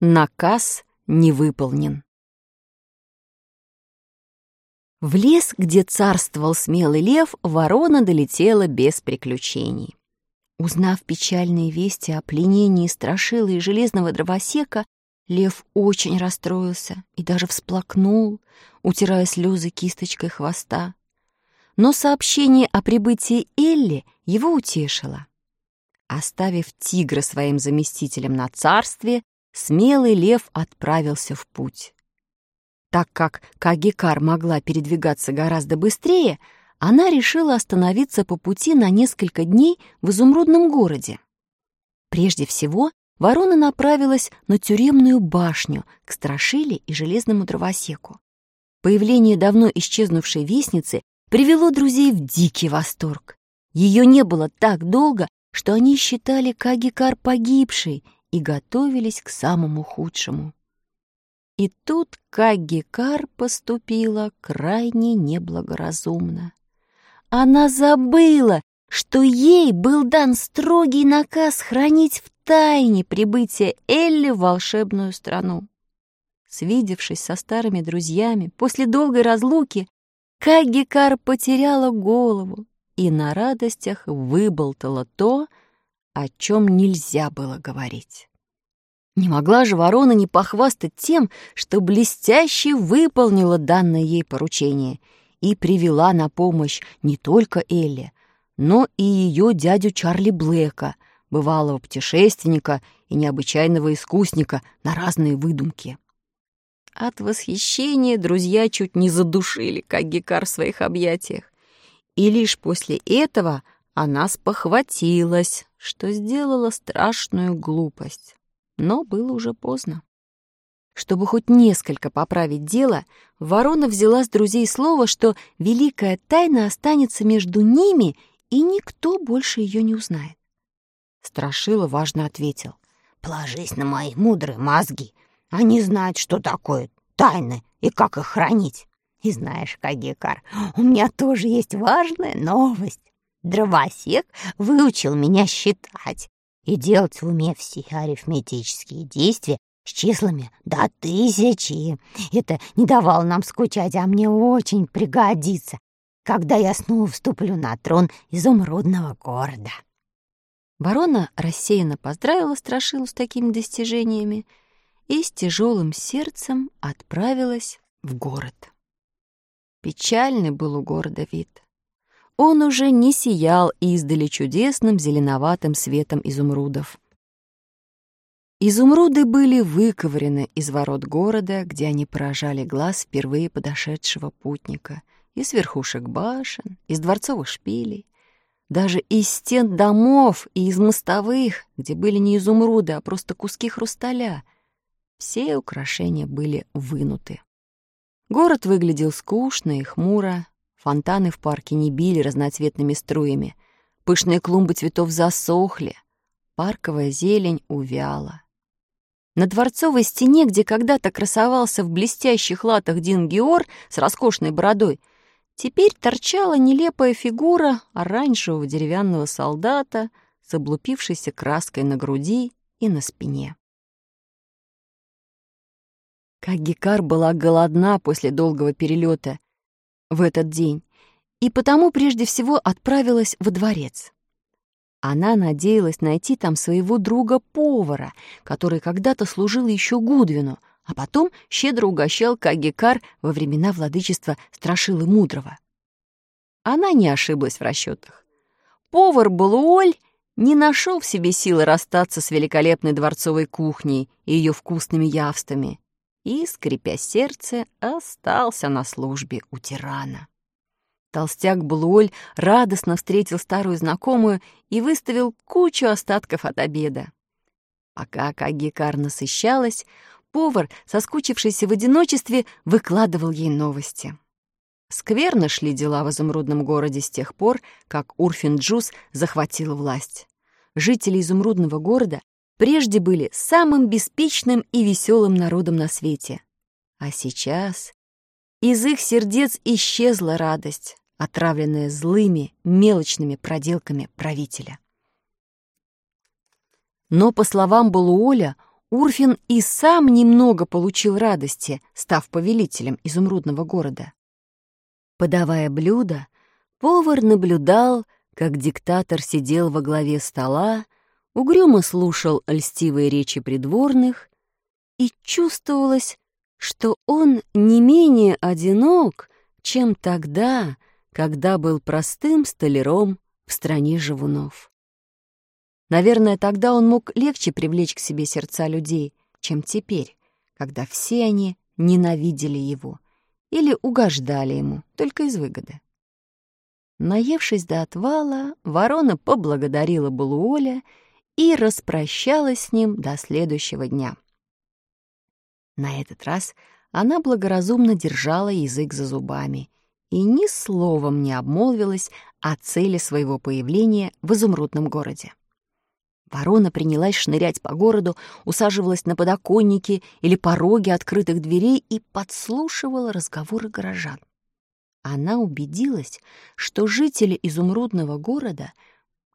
Наказ не выполнен. В лес, где царствовал смелый лев, ворона долетела без приключений. Узнав печальные вести о пленении страшила и железного дровосека, лев очень расстроился и даже всплакнул, утирая слезы кисточкой хвоста. Но сообщение о прибытии Элли его утешило. Оставив тигра своим заместителем на царстве, смелый лев отправился в путь. Так как Кагикар могла передвигаться гораздо быстрее, она решила остановиться по пути на несколько дней в изумрудном городе. Прежде всего, ворона направилась на тюремную башню к Страшиле и железному дровосеку. Появление давно исчезнувшей вестницы привело друзей в дикий восторг. Ее не было так долго, что они считали Кагикар погибшей и готовились к самому худшему. И тут Кагикар поступила крайне неблагоразумно. Она забыла, что ей был дан строгий наказ хранить в тайне прибытие Элли в волшебную страну. Свидевшись со старыми друзьями после долгой разлуки, Кагикар потеряла голову и на радостях выболтала то, о чем нельзя было говорить. Не могла же ворона не похвастать тем, что блестяще выполнила данное ей поручение и привела на помощь не только Элли, но и ее дядю Чарли Блэка, бывалого путешественника и необычайного искусника на разные выдумки. От восхищения друзья чуть не задушили Кагикар в своих объятиях. И лишь после этого она спохватилась, что сделала страшную глупость но было уже поздно. Чтобы хоть несколько поправить дело, ворона взяла с друзей слово, что великая тайна останется между ними, и никто больше ее не узнает. Страшила важно ответил. «Положись на мои мудрые мозги. Они знают, что такое тайны и как их хранить. И знаешь, Кагикар, у меня тоже есть важная новость. Дровосек выучил меня считать и делать в уме все арифметические действия с числами до тысячи. Это не давало нам скучать, а мне очень пригодится, когда я снова вступлю на трон изумрудного города. Ворона рассеянно поздравила Страшилу с такими достижениями и с тяжелым сердцем отправилась в город. Печальный был у города вид он уже не сиял издали чудесным зеленоватым светом изумрудов. Изумруды были выковырены из ворот города, где они поражали глаз впервые подошедшего путника, из верхушек башен, из дворцовых шпилей, даже из стен домов и из мостовых, где были не изумруды, а просто куски хрусталя. Все украшения были вынуты. Город выглядел скучно и хмуро, Фонтаны в парке не били разноцветными струями. Пышные клумбы цветов засохли. Парковая зелень увяла. На дворцовой стене, где когда-то красовался в блестящих латах Дин Геор с роскошной бородой, теперь торчала нелепая фигура оранжевого деревянного солдата с облупившейся краской на груди и на спине. Как Гекар была голодна после долгого перелета в этот день, и потому прежде всего отправилась во дворец. Она надеялась найти там своего друга-повара, который когда-то служил еще Гудвину, а потом щедро угощал Кагикар во времена владычества Страшилы Мудрого. Она не ошиблась в расчетах. Повар Балуоль не нашел в себе силы расстаться с великолепной дворцовой кухней и ее вкусными явствами, и, скрипя сердце, остался на службе у тирана. Толстяк Блуоль радостно встретил старую знакомую и выставил кучу остатков от обеда. Пока Кагикар насыщалась, повар, соскучившийся в одиночестве, выкладывал ей новости. Скверно шли дела в изумрудном городе с тех пор, как Урфин Джус захватила власть. Жители изумрудного города прежде были самым беспечным и веселым народом на свете. А сейчас из их сердец исчезла радость, отравленная злыми, мелочными проделками правителя. Но, по словам Балуоля, Урфин и сам немного получил радости, став повелителем изумрудного города. Подавая блюдо, повар наблюдал, как диктатор сидел во главе стола, угрюмо слушал льстивые речи придворных, и чувствовалось, что он не менее одинок, чем тогда, когда был простым столяром в стране живунов. Наверное, тогда он мог легче привлечь к себе сердца людей, чем теперь, когда все они ненавидели его или угождали ему только из выгоды. Наевшись до отвала, ворона поблагодарила Балуоля и распрощалась с ним до следующего дня. На этот раз она благоразумно держала язык за зубами и ни словом не обмолвилась о цели своего появления в изумрудном городе. Ворона принялась шнырять по городу, усаживалась на подоконники или пороги открытых дверей и подслушивала разговоры горожан. Она убедилась, что жители изумрудного города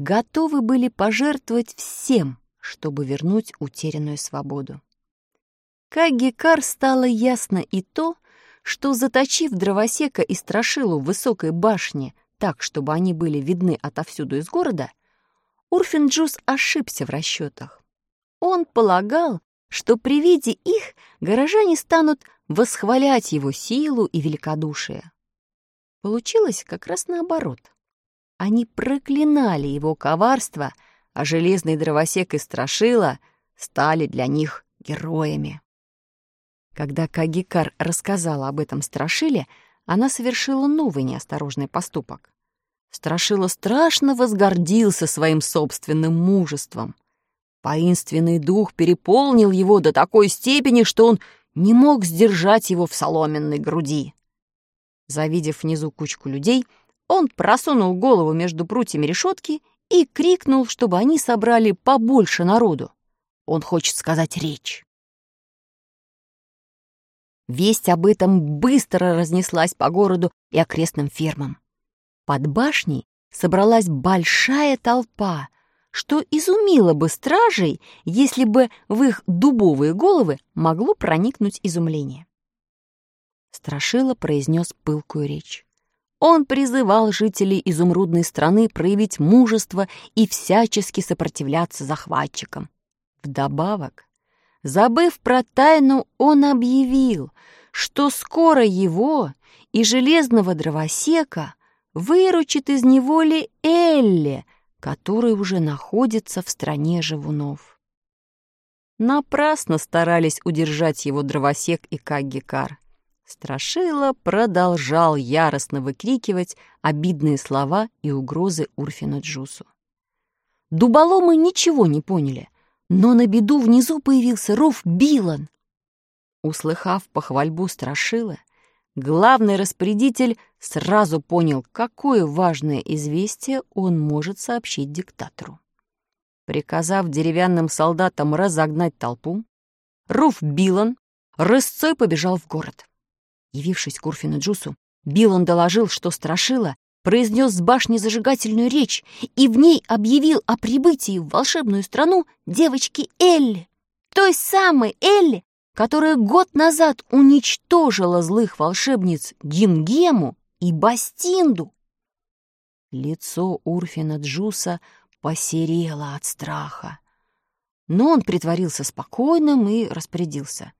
готовы были пожертвовать всем, чтобы вернуть утерянную свободу. Как Гекар стало ясно и то, что, заточив дровосека и страшилу в высокой башне так, чтобы они были видны отовсюду из города, Урфинджус ошибся в расчетах. Он полагал, что при виде их горожане станут восхвалять его силу и великодушие. Получилось как раз наоборот. Они проклинали его коварство, а железный дровосек и страшила стали для них героями. Когда Кагикар рассказала об этом страшиле, она совершила новый неосторожный поступок. Страшила страшно возгордился своим собственным мужеством. Воинственный дух переполнил его до такой степени, что он не мог сдержать его в соломенной груди. Завидев внизу кучку людей, он просунул голову между прутьями решетки и крикнул, чтобы они собрали побольше народу. Он хочет сказать речь. Весть об этом быстро разнеслась по городу и окрестным фермам. Под башней собралась большая толпа, что изумило бы стражей, если бы в их дубовые головы могло проникнуть изумление. Страшила произнес пылкую речь. Он призывал жителей изумрудной страны проявить мужество и всячески сопротивляться захватчикам. Вдобавок, забыв про тайну, он объявил, что скоро его и железного дровосека выручит из неволи Элли, который уже находится в стране живунов. Напрасно старались удержать его дровосек и Каггикар. Страшила продолжал яростно выкрикивать обидные слова и угрозы Урфину Джусу. Дуболомы ничего не поняли, но на беду внизу появился Руф Билан. Услыхав похвальбу Страшила, главный распорядитель сразу понял, какое важное известие он может сообщить диктатору. Приказав деревянным солдатам разогнать толпу, Руф Билан рысцой побежал в город. Явившись к Урфину Джусу, Билан доложил, что Страшила произнес с башни зажигательную речь и в ней объявил о прибытии в волшебную страну девочки Элли, той самой Элли, которая год назад уничтожила злых волшебниц Гингему и Бастинду. Лицо Урфина Джуса посерело от страха. Но он притворился спокойным и распорядился.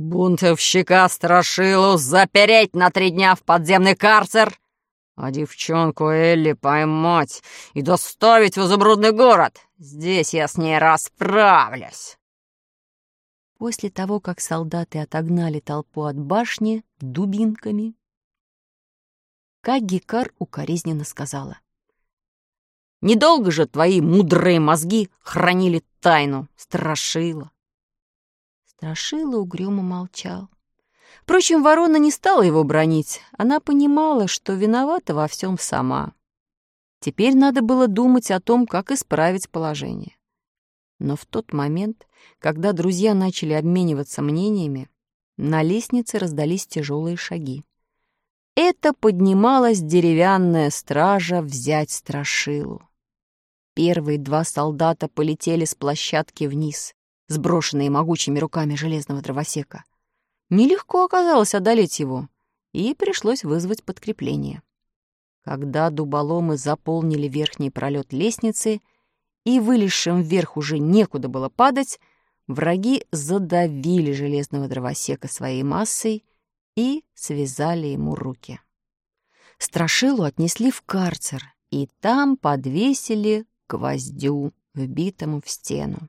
«Бунтовщика Страшилу запереть на три дня в подземный карцер, а девчонку Элли поймать и доставить в изумрудный город. Здесь я с ней расправлюсь». После того, как солдаты отогнали толпу от башни дубинками, Кагикар укоризненно сказала. «Недолго же твои мудрые мозги хранили тайну, страшила». Страшила угрюмо молчал. Впрочем, ворона не стала его бронить. Она понимала, что виновата во всем сама. Теперь надо было думать о том, как исправить положение. Но в тот момент, когда друзья начали обмениваться мнениями, на лестнице раздались тяжелые шаги. Это поднималась деревянная стража взять страшилу. Первые два солдата полетели с площадки вниз. Сброшенные могучими руками железного дровосека. Нелегко оказалось одолеть его, и пришлось вызвать подкрепление. Когда дуболомы заполнили верхний пролет лестницы и вылезшим вверх уже некуда было падать, враги задавили железного дровосека своей массой и связали ему руки. Страшилу отнесли в карцер, и там подвесили гвоздю, вбитому в стену.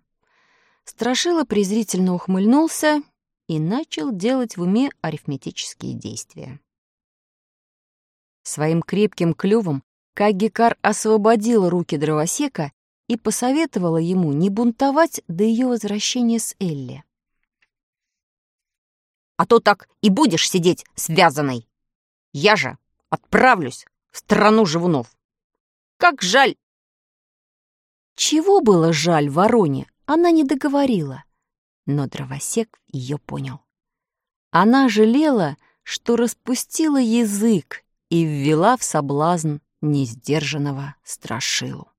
Страшила презрительно ухмыльнулся и начал делать в уме арифметические действия. Своим крепким клювом Кагикар освободила руки дровосека и посоветовала ему не бунтовать до ее возвращения с Элли. «А то так и будешь сидеть связанной. Я же отправлюсь в страну живунов. Как жаль!» Чего было жаль вороне, она не договорила, но дровосек ее понял. Она жалела, что распустила язык и ввела в соблазн несдержанного страшилу.